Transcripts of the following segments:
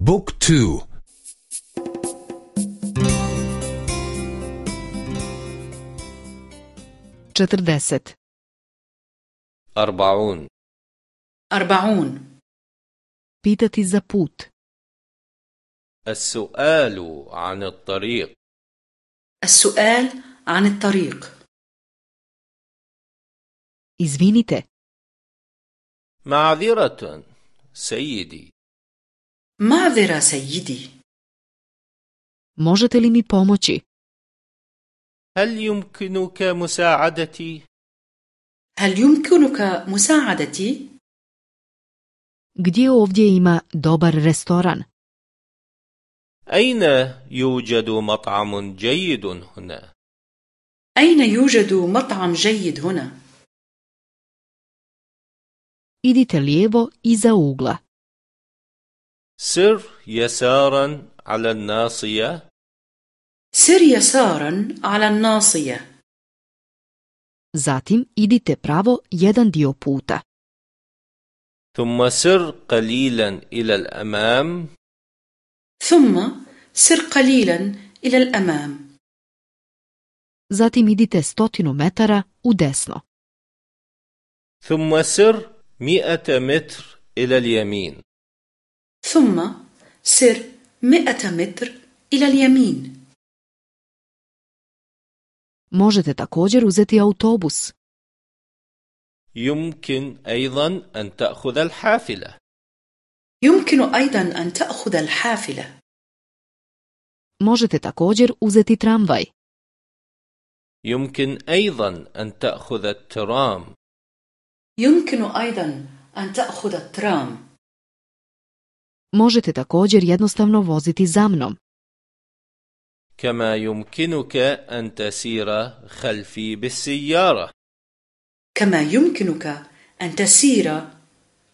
بوك تو. četrdeset أربعون. أربعون. pitati za put السؤال عن الطريق. السؤال عن الطريق. izvinite معذرة سيدي. معذرة سيدي možete li mi pomoći هل يمكنك مساعدتي؟ هل يمكنك مساعدتي؟ gdje ovdje ima dobar restoran أين يوجد مطعم جيد هنا؟ أين يوجد مطعم جيد هنا؟ idite lijevo iza ugla سر يسارا على الناصية. سر يسارا على الناصية zatim idite pravo jedan dio puta. ثم سر قليلا إلى الأمام ثم سر قليلا إلى الأمام zatim idite stotinu metara u desno. ثم سر مئة متر إلى اليمين ثم سر مئة متر إلى اليمين. Možete također uzeti autobus. يمكن أيضا أن تأخذ الحافلة. يمكن أيضا أن تأخذ الحافلة. Možete također uzeti tramvaj. يمكن أيضا أن تأخذ الترام. يمكن أيضا أن تأخذ الترام. Možete također jednostavno voziti za mnom. كما يمكنك أن تسير خلفي بالسيارة. كما يمكنك أن تسير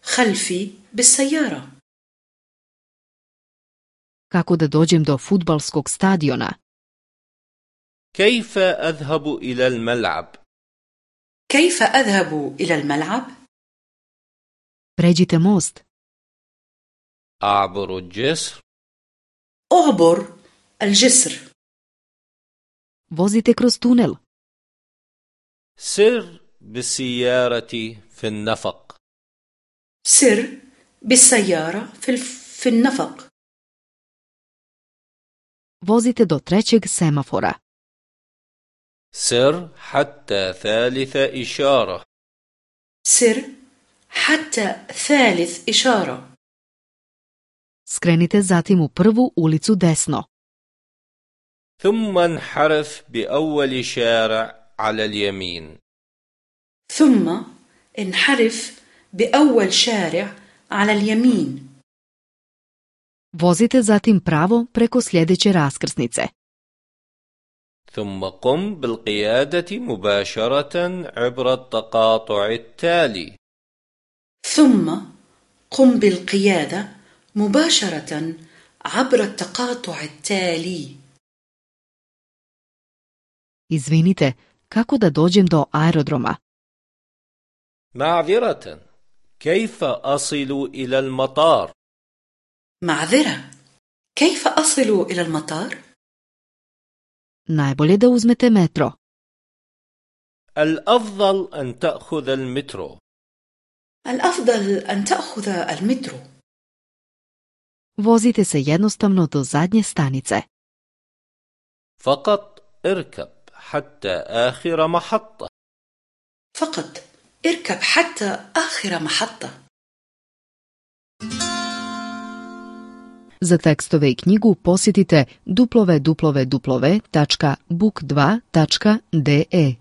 خلفي بالسيارة. Kako da dođem do futbalskog stadiona? كيف أذهب إلى الملعب؟ كيف أذهب إلى الملعب؟ pređite most. أعبر الجسر. أعبر الجسر. Vozite kroz tunel. سر بالسيارة في النفق. سر بالسيارة في, الف... في النفق. Vozite do trećeg semafora. سر حتى ثالث إشارة. سر حتى ثالث إشارة. Skrenite zatim u prvu ulicu desno. ثم انحرف بأول شارع على اليمين. ثم انحرف بأول شارع على اليمين. Vozite zatim pravo preko sljedeće raskrsnice. ثم قم بالقيادة مباشرة عبر التقاطع التالي. ثم قم بالقيادة مباشرة عبر التقاطع التالي. izvinite kako da dođem do aerodroma معذرة كيف أصل إلى المطار؟ معذرة كيف أصل إلى المطار؟ najbolje da uzmete metro الأفضل أن تأخذ المترو. الأفضل أن تأخذ المترو. vozite se jednostavno do zadnje stanice فقط اركب حتى آخر محطة فقط اركب حتى آخر محطة Za tekstove i knjigu posjetite www.book2.de